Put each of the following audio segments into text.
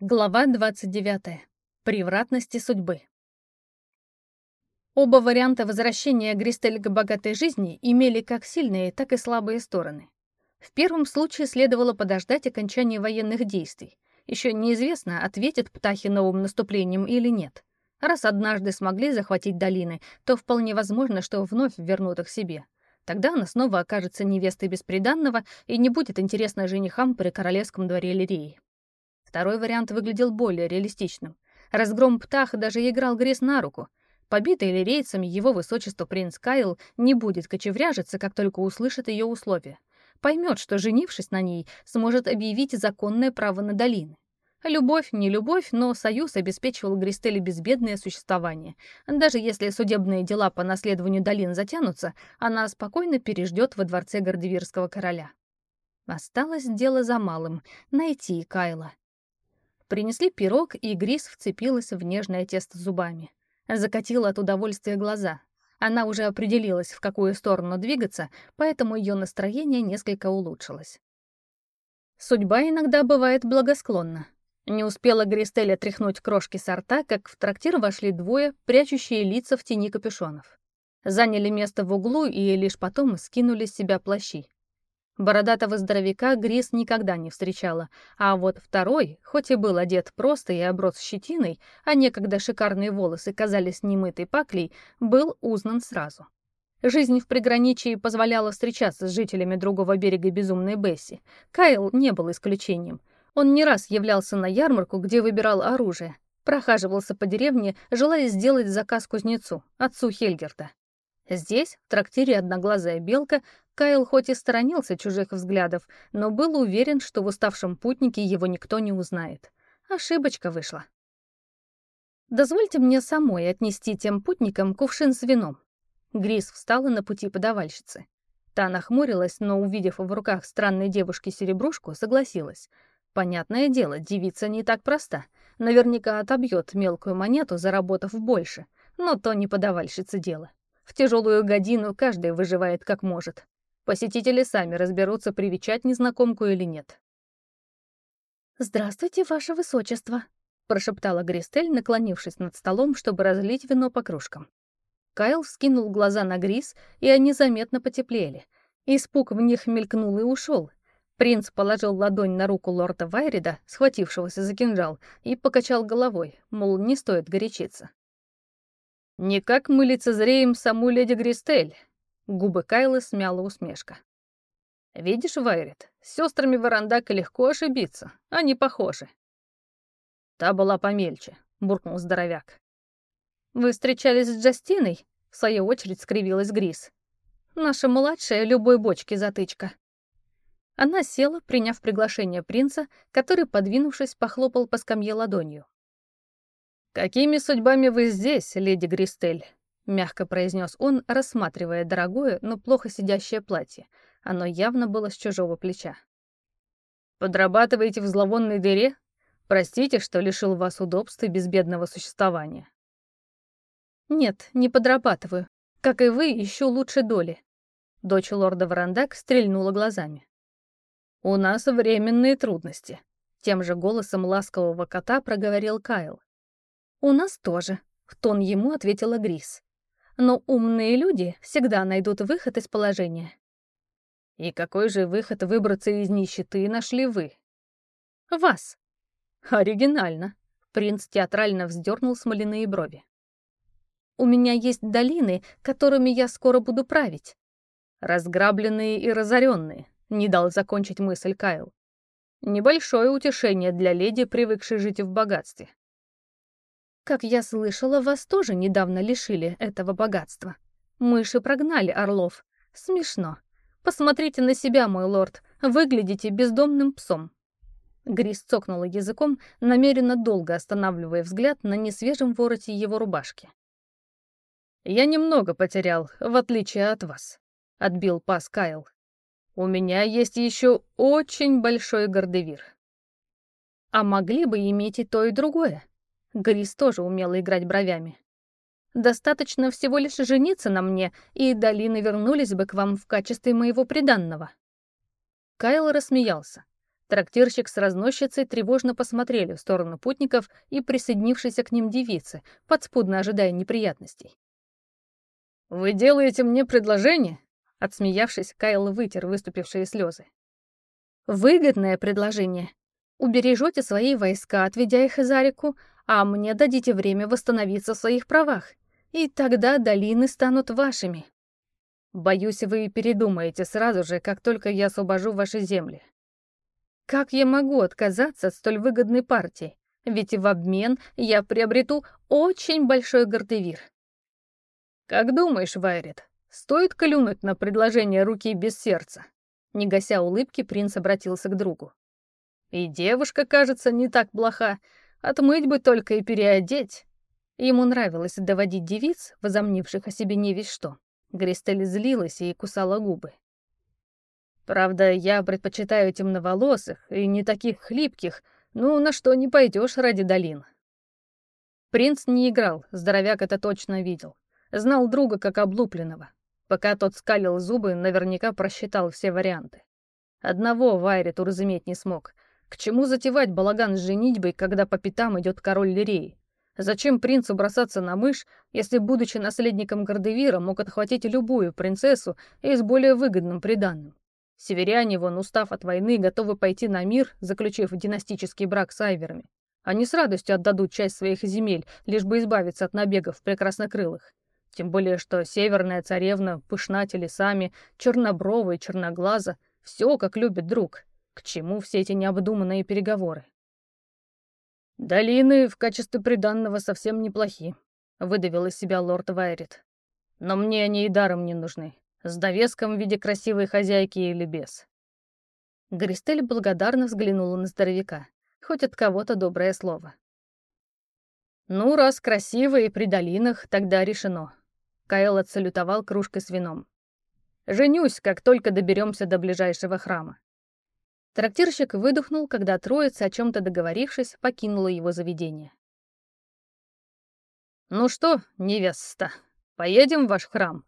Глава 29. Превратности судьбы. Оба варианта возвращения Гристель к богатой жизни имели как сильные, так и слабые стороны. В первом случае следовало подождать окончания военных действий. Еще неизвестно, ответят птахи новым наступлением или нет. Раз однажды смогли захватить долины, то вполне возможно, что вновь вернут их себе. Тогда она снова окажется невестой бесприданного и не будет интересна женихам при королевском дворе Лирии. Второй вариант выглядел более реалистичным. Разгром птах даже играл Грис на руку. Побитый лирейцами его высочество принц Кайл не будет кочевряжиться, как только услышит ее условия. Поймет, что, женившись на ней, сможет объявить законное право на долины. Любовь, не любовь, но союз обеспечивал Гристеле безбедное существование. Даже если судебные дела по наследованию долин затянутся, она спокойно переждет во дворце Гордевирского короля. Осталось дело за малым — найти Кайла. Принесли пирог, и Грис вцепилась в нежное тесто зубами. Закатила от удовольствия глаза. Она уже определилась, в какую сторону двигаться, поэтому ее настроение несколько улучшилось. Судьба иногда бывает благосклонна. Не успела Гристеля тряхнуть крошки сорта, как в трактир вошли двое, прячущие лица в тени капюшонов. Заняли место в углу и лишь потом скинули с себя плащи. Бородатого здоровяка Грис никогда не встречала, а вот второй, хоть и был одет просто и оброс щетиной, а некогда шикарные волосы казались немытой паклей, был узнан сразу. Жизнь в приграничии позволяла встречаться с жителями другого берега безумной Бесси. Кайл не был исключением. Он не раз являлся на ярмарку, где выбирал оружие. Прохаживался по деревне, желая сделать заказ кузнецу, отцу Хельгерта. Здесь, в трактире «Одноглазая белка», Кайл хоть и сторонился чужих взглядов, но был уверен, что в уставшем путнике его никто не узнает. Ошибочка вышла. «Дозвольте мне самой отнести тем путникам кувшин с вином». Грис встала на пути подавальщицы. Та нахмурилась, но, увидев в руках странной девушки серебрушку, согласилась. Понятное дело, девица не так проста. Наверняка отобьет мелкую монету, заработав больше. Но то не подавальщица дело. В тяжелую годину каждый выживает как может. Посетители сами разберутся, привечать незнакомку или нет. «Здравствуйте, ваше высочество», — прошептала Гристель, наклонившись над столом, чтобы разлить вино по кружкам. Кайл вскинул глаза на Грис, и они заметно потеплели. Испуг в них мелькнул и ушел. Принц положил ладонь на руку лорда Вайрида, схватившегося за кинжал, и покачал головой, мол, не стоит горячиться. «Никак мы лицезреем саму леди Гристель», — губы Кайла смяла усмешка. «Видишь, Вайрит, с сестрами Варандака легко ошибиться, они похожи». «Та была помельче», — буркнул здоровяк. «Вы встречались с Джастиной?» — в свою очередь скривилась Грис. «Наша младшая любой бочки затычка». Она села, приняв приглашение принца, который, подвинувшись, похлопал по скамье ладонью. «Какими судьбами вы здесь, леди Гристель?» — мягко произнес он, рассматривая дорогое, но плохо сидящее платье. Оно явно было с чужого плеча. «Подрабатываете в зловонной дыре? Простите, что лишил вас удобств и безбедного существования». «Нет, не подрабатываю. Как и вы, ищу лучше доли». Дочь лорда Варандак стрельнула глазами. «У нас временные трудности», — тем же голосом ласкового кота проговорил Кайл. «У нас тоже», — в тон ему ответила Грис. «Но умные люди всегда найдут выход из положения». «И какой же выход выбраться из нищеты нашли вы?» «Вас». «Оригинально», — принц театрально вздернул смоляные брови. «У меня есть долины, которыми я скоро буду править». «Разграбленные и разоренные», — не дал закончить мысль Кайл. «Небольшое утешение для леди, привыкшей жить в богатстве». Как я слышала, вас тоже недавно лишили этого богатства. Мыши прогнали орлов. Смешно. Посмотрите на себя, мой лорд. Выглядите бездомным псом. Грис цокнула языком, намеренно долго останавливая взгляд на несвежем вороте его рубашки. «Я немного потерял, в отличие от вас», — отбил пас Кайл. «У меня есть еще очень большой гордевир». «А могли бы иметь и то, и другое», Грис тоже умела играть бровями. «Достаточно всего лишь жениться на мне, и долины вернулись бы к вам в качестве моего приданного». Кайл рассмеялся. Трактирщик с разносчицей тревожно посмотрели в сторону путников и присоединившейся к ним девицы, подспудно ожидая неприятностей. «Вы делаете мне предложение?» Отсмеявшись, Кайл вытер выступившие слезы. «Выгодное предложение. Убережете свои войска, отведя их за реку, а мне дадите время восстановиться в своих правах, и тогда долины станут вашими. Боюсь, вы передумаете сразу же, как только я освобожу ваши земли. Как я могу отказаться от столь выгодной партии? Ведь в обмен я приобрету очень большой гордевир. Как думаешь, Вайрит, стоит клюнуть на предложение руки без сердца? Не гася улыбки, принц обратился к другу. И девушка, кажется, не так плоха. Отмыть бы только и переодеть. Ему нравилось доводить девиц, возомнивших о себе не весь что. Гристель злилась и кусала губы. Правда, я предпочитаю темноволосых и не таких хлипких, ну, на что не пойдешь ради долин. Принц не играл, здоровяк это точно видел. Знал друга как облупленного. Пока тот скалил зубы, наверняка просчитал все варианты. Одного Вайрит уразуметь не смог. К чему затевать балаган с женитьбой, когда по пятам идет король Лиреи? Зачем принцу бросаться на мышь, если, будучи наследником Гордевира, мог отхватить любую принцессу и с более выгодным приданным? Северяне, вон, устав от войны, готовы пойти на мир, заключив династический брак с айверами. Они с радостью отдадут часть своих земель, лишь бы избавиться от набегов прекраснокрылых. Тем более, что северная царевна пышна телесами, черноброва и черноглаза, все, как любит друг. К чему все эти необдуманные переговоры? «Долины в качестве приданного совсем неплохи», — выдавил из себя лорд Вайрит. «Но мне они и даром не нужны. С довеском в виде красивой хозяйки или без». Гристель благодарно взглянула на здоровяка. Хоть от кого-то доброе слово. «Ну, раз красиво и при долинах, тогда решено». Кайл отсалютовал кружкой с вином. «Женюсь, как только доберемся до ближайшего храма». Трактирщик выдохнул, когда троица, о чем-то договорившись, покинула его заведение. «Ну что, невеста, поедем в ваш храм?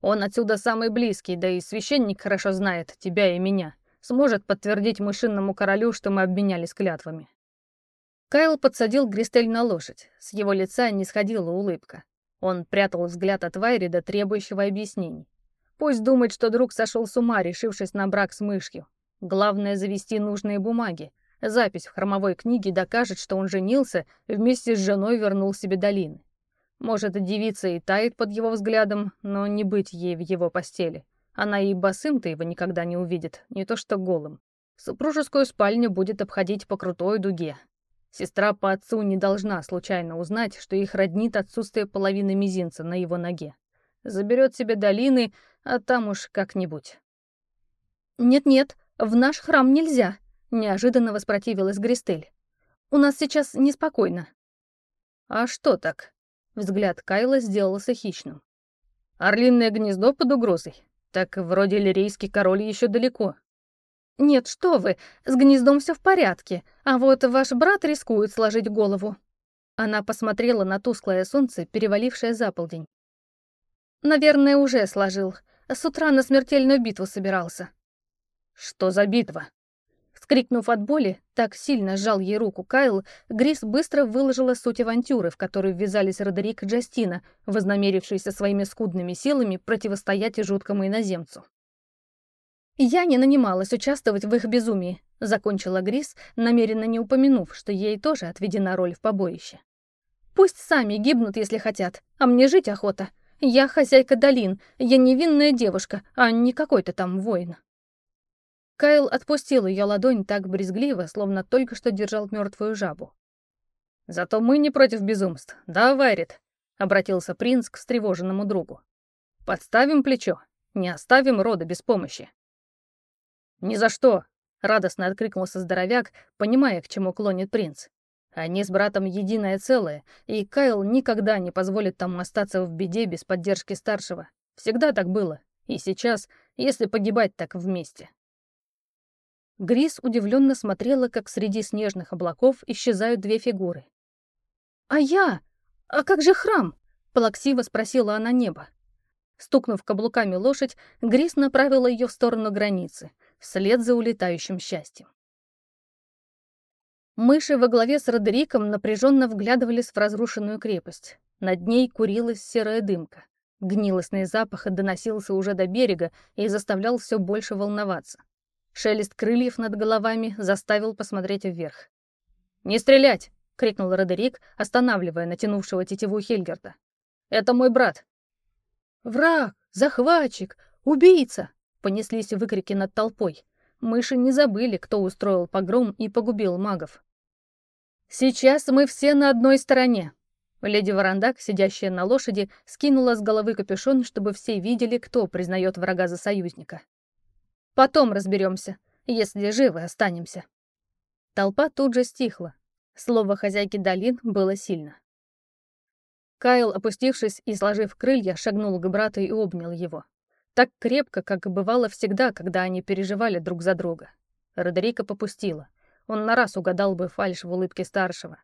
Он отсюда самый близкий, да и священник хорошо знает тебя и меня, сможет подтвердить мышинному королю, что мы обменялись клятвами». Кайл подсадил Гристель на лошадь, с его лица не сходила улыбка. Он прятал взгляд от Вайрида, требующего объяснений. Пусть думает, что друг сошел с ума, решившись на брак с мышью. Главное завести нужные бумаги. Запись в хромовой книге докажет, что он женился, вместе с женой вернул себе долины. Может, девица и тает под его взглядом, но не быть ей в его постели. Она и босым-то его никогда не увидит, не то что голым. Супружескую спальню будет обходить по крутой дуге. Сестра по отцу не должна случайно узнать, что их роднит отсутствие половины мизинца на его ноге. Заберет себе долины, а там уж как-нибудь. «Нет-нет, «В наш храм нельзя», — неожиданно воспротивилась Гристель. «У нас сейчас неспокойно». «А что так?» Взгляд Кайла сделался хищным. «Орлиное гнездо под угрозой? Так вроде лирейский король еще далеко». «Нет, что вы, с гнездом все в порядке, а вот ваш брат рискует сложить голову». Она посмотрела на тусклое солнце, перевалившее за полдень. «Наверное, уже сложил. С утра на смертельную битву собирался». «Что за битва?» Вскрикнув от боли, так сильно сжал ей руку Кайл, Грис быстро выложила суть авантюры, в которую ввязались Родерик и Джастина, вознамерившиеся своими скудными силами противостоять жуткому иноземцу. «Я не нанималась участвовать в их безумии», — закончила Грис, намеренно не упомянув, что ей тоже отведена роль в побоище. «Пусть сами гибнут, если хотят, а мне жить охота. Я хозяйка долин, я невинная девушка, а не какой-то там воин». Кайл отпустил ее ладонь так брезгливо, словно только что держал мертвую жабу. «Зато мы не против безумств, да, Вайрит?» — обратился принц к встревоженному другу. «Подставим плечо, не оставим рода без помощи». «Ни за что!» — радостно откликнулся здоровяк, понимая, к чему клонит принц. Они с братом единое целое, и Кайл никогда не позволит тому остаться в беде без поддержки старшего. Всегда так было, и сейчас, если погибать так вместе. Грис удивленно смотрела, как среди снежных облаков исчезают две фигуры. «А я? А как же храм?» — плаксиво спросила она небо. Стукнув каблуками лошадь, Грис направила ее в сторону границы, вслед за улетающим счастьем. Мыши во главе с Родериком напряженно вглядывались в разрушенную крепость. Над ней курилась серая дымка. Гнилостный запах доносился уже до берега и заставлял все больше волноваться. Шелест крыльев над головами заставил посмотреть вверх. «Не стрелять!» — крикнул Родерик, останавливая натянувшего тетиву Хельгерда. «Это мой брат!» «Враг! Захватчик! Убийца!» — понеслись выкрики над толпой. Мыши не забыли, кто устроил погром и погубил магов. «Сейчас мы все на одной стороне!» Леди Варандак, сидящая на лошади, скинула с головы капюшон, чтобы все видели, кто признает врага за союзника. «Потом разберемся, если живы останемся». Толпа тут же стихла. Слово хозяйки долин было сильно. Кайл, опустившись и сложив крылья, шагнул к брату и обнял его. Так крепко, как бывало всегда, когда они переживали друг за друга. Родерика попустила. Он на раз угадал бы фальшь в улыбке старшего.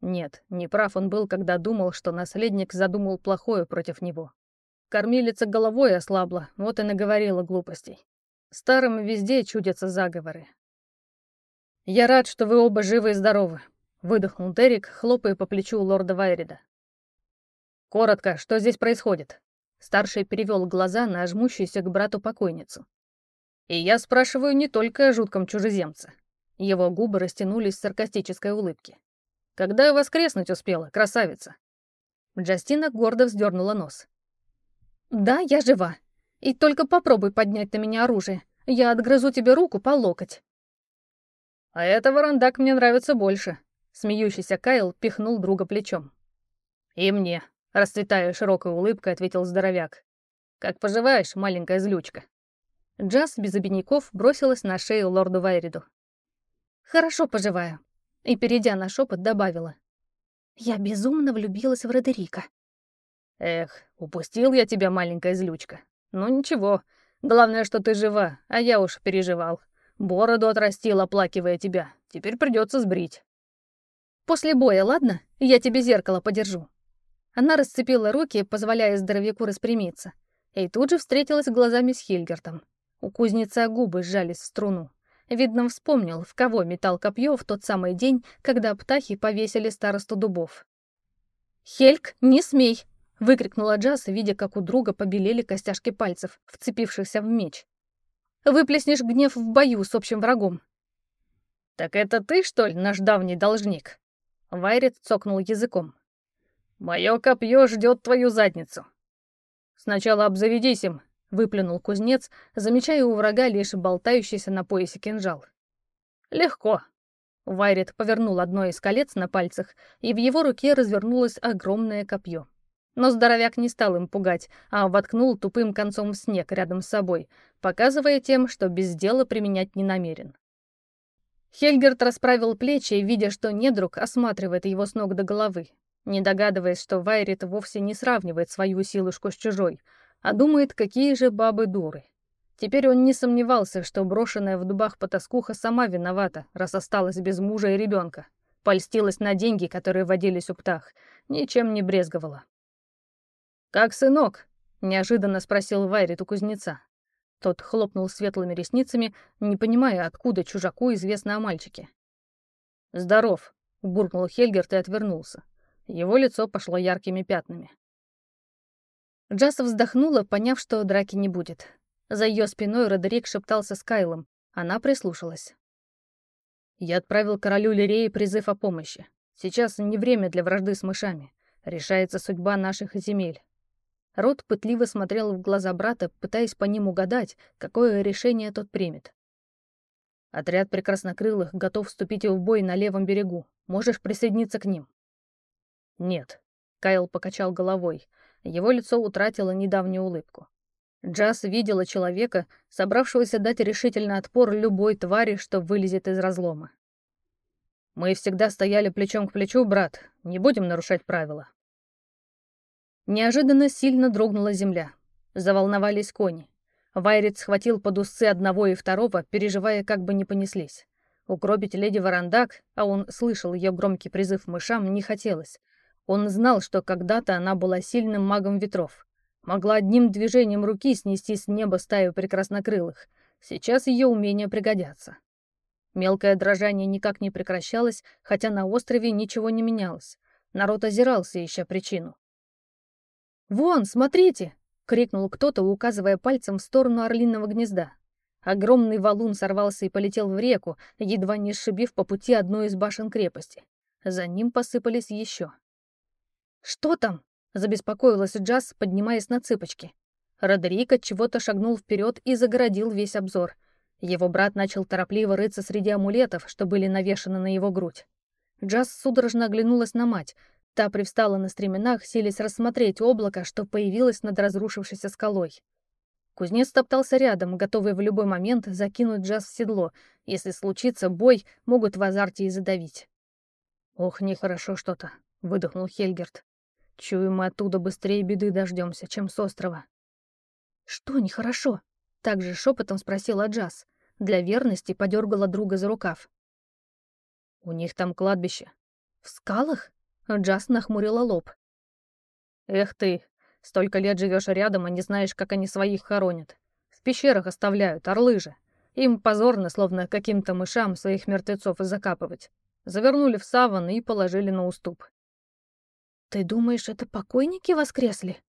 Нет, не прав он был, когда думал, что наследник задумал плохое против него. Кормилица головой ослабла, вот и наговорила глупостей. Старым везде чудятся заговоры. «Я рад, что вы оба живы и здоровы», — выдохнул Дерек, хлопая по плечу лорда Вайрида. «Коротко, что здесь происходит?» Старший перевел глаза на жмущуюся к брату покойницу. «И я спрашиваю не только о жутком чужеземце». Его губы растянулись в саркастической улыбке. «Когда воскреснуть успела, красавица?» Джастина гордо вздернула нос. «Да, я жива. И только попробуй поднять на меня оружие. Я отгрызу тебе руку по локоть». «А это варандак мне нравится больше», — смеющийся Кайл пихнул друга плечом. «И мне», Расцветая широкой улыбкой, ответил здоровяк. «Как поживаешь, маленькая злючка?» Джаз без обиняков бросилась на шею лорду Вайриду. «Хорошо поживаю», и, перейдя на шепот, добавила. «Я безумно влюбилась в Родерика». «Эх, упустил я тебя, маленькая злючка. Ну ничего, главное, что ты жива, а я уж переживал. Бороду отрастил, оплакивая тебя. Теперь придется сбрить». «После боя, ладно? Я тебе зеркало подержу», она расцепила руки, позволяя здоровяку распрямиться, и тут же встретилась глазами с Хильгертом. У кузнеца губы сжались в струну. Видно, вспомнил, в кого метал копье в тот самый день, когда птахи повесили старосту дубов. «Хельк, не смей!» — выкрикнула Джаз, видя, как у друга побелели костяшки пальцев, вцепившихся в меч. «Выплеснешь гнев в бою с общим врагом». «Так это ты, что ли, наш давний должник?» Вайрит цокнул языком. Мое копье ждет твою задницу. Сначала обзаведись им, выплюнул кузнец, замечая у врага лишь болтающийся на поясе кинжал. Легко. Вайрет повернул одно из колец на пальцах, и в его руке развернулось огромное копье. Но здоровяк не стал им пугать, а воткнул тупым концом в снег рядом с собой, показывая тем, что без дела применять не намерен. Хельгерт расправил плечи, видя, что недруг осматривает его с ног до головы, не догадываясь, что Вайрит вовсе не сравнивает свою силушку с чужой, а думает, какие же бабы дуры. Теперь он не сомневался, что брошенная в дубах потаскуха сама виновата, раз осталась без мужа и ребенка. Польстилась на деньги, которые водились у птах, ничем не брезговала. «Как сынок?» — неожиданно спросил Вайрит у кузнеца. Тот хлопнул светлыми ресницами, не понимая, откуда чужаку известно о мальчике. «Здоров», — буркнул Хельгерт и отвернулся. Его лицо пошло яркими пятнами. Джасса вздохнула, поняв, что драки не будет. За ее спиной Родерик шептался с Кайлом. Она прислушалась. «Я отправил королю Лиреи призыв о помощи. Сейчас не время для вражды с мышами. Решается судьба наших земель». Рот пытливо смотрел в глаза брата, пытаясь по ним угадать, какое решение тот примет. «Отряд прекраснокрылых готов вступить в бой на левом берегу. Можешь присоединиться к ним». «Нет», — Кайл покачал головой. Его лицо утратило недавнюю улыбку. Джаз видела человека, собравшегося дать решительный отпор любой твари, что вылезет из разлома. «Мы всегда стояли плечом к плечу, брат. Не будем нарушать правила». Неожиданно сильно дрогнула земля. Заволновались кони. Вайрит схватил под усы одного и второго, переживая, как бы не понеслись. Укропить леди Варандак, а он слышал ее громкий призыв мышам, не хотелось. Он знал, что когда-то она была сильным магом ветров. Могла одним движением руки снести с неба стаю прекраснокрылых. Сейчас ее умения пригодятся. Мелкое дрожание никак не прекращалось, хотя на острове ничего не менялось. Народ озирался, ища причину. «Вон, смотрите!» — крикнул кто-то, указывая пальцем в сторону орлиного гнезда. Огромный валун сорвался и полетел в реку, едва не сшибив по пути одну из башен крепости. За ним посыпались еще. «Что там?» — забеспокоилась Джаз, поднимаясь на цыпочки. Родерик от чего-то шагнул вперед и загородил весь обзор. Его брат начал торопливо рыться среди амулетов, что были навешаны на его грудь. Джаз судорожно оглянулась на мать. Та привстала на стременах, силясь рассмотреть облако, что появилось над разрушившейся скалой. Кузнец топтался рядом, готовый в любой момент закинуть Джаз в седло. Если случится бой, могут в азарте и задавить. «Ох, нехорошо что-то», — выдохнул Хельгерт. «Чую, мы оттуда быстрее беды дождемся, чем с острова». «Что нехорошо?» — также шепотом спросила Джаз. Для верности подергала друга за рукав. «У них там кладбище». «В скалах?» — Джаз нахмурила лоб. «Эх ты, столько лет живешь рядом и не знаешь, как они своих хоронят. В пещерах оставляют, орлы же. Им позорно, словно каким-то мышам своих мертвецов закапывать завернули в саван и положили на уступ. «Ты думаешь, это покойники воскресли?»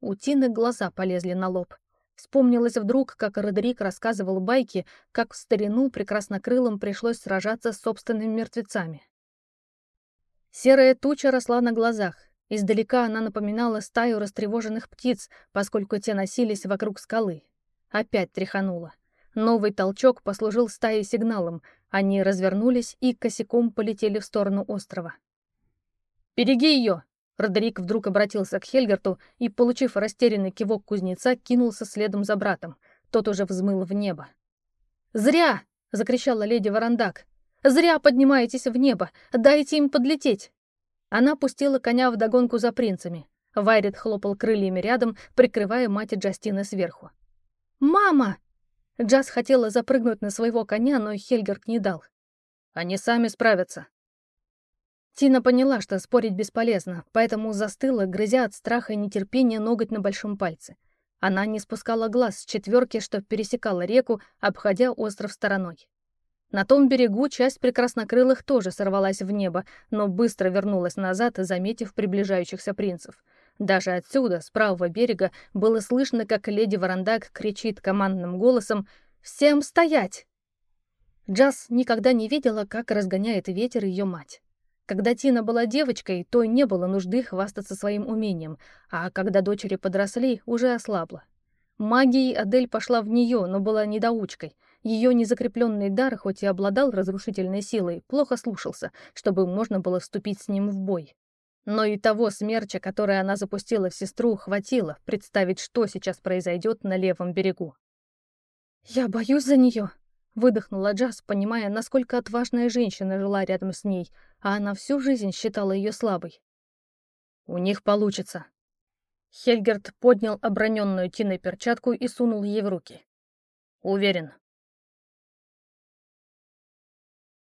У Тины глаза полезли на лоб. Вспомнилось вдруг, как Родерик рассказывал байки, как в старину прекраснокрылым пришлось сражаться с собственными мертвецами. Серая туча росла на глазах. Издалека она напоминала стаю растревоженных птиц, поскольку те носились вокруг скалы. Опять тряханула. Новый толчок послужил стае сигналом. Они развернулись и косяком полетели в сторону острова. «Береги ее!» Родерик вдруг обратился к Хельгерту и, получив растерянный кивок кузнеца, кинулся следом за братом. Тот уже взмыл в небо. «Зря!» — закричала леди Варандак. «Зря поднимаетесь в небо! Дайте им подлететь!» Она пустила коня в догонку за принцами. Вайрит хлопал крыльями рядом, прикрывая мать Джастины сверху. «Мама!» Джаз хотела запрыгнуть на своего коня, но Хельгерт не дал. «Они сами справятся». Тина поняла, что спорить бесполезно, поэтому застыла, грызя от страха и нетерпения ноготь на большом пальце. Она не спускала глаз с четверки, что пересекала реку, обходя остров стороной. На том берегу часть прекраснокрылых тоже сорвалась в небо, но быстро вернулась назад, заметив приближающихся принцев — даже отсюда, с правого берега, было слышно, как леди Варандак кричит командным голосом «Всем стоять!». Джаз никогда не видела, как разгоняет ветер ее мать. Когда Тина была девочкой, то не было нужды хвастаться своим умением, а когда дочери подросли, уже ослабла. Магией Адель пошла в нее, но была недоучкой. Ее незакрепленный дар, хоть и обладал разрушительной силой, плохо слушался, чтобы можно было вступить с ним в бой. Но и того смерча, который она запустила в сестру, хватило представить, что сейчас произойдет на левом берегу. «Я боюсь за нее», — выдохнула Джаз, понимая, насколько отважная женщина жила рядом с ней, а она всю жизнь считала ее слабой. «У них получится». Хельгерт поднял оброненную Тиной перчатку и сунул ей в руки. «Уверен,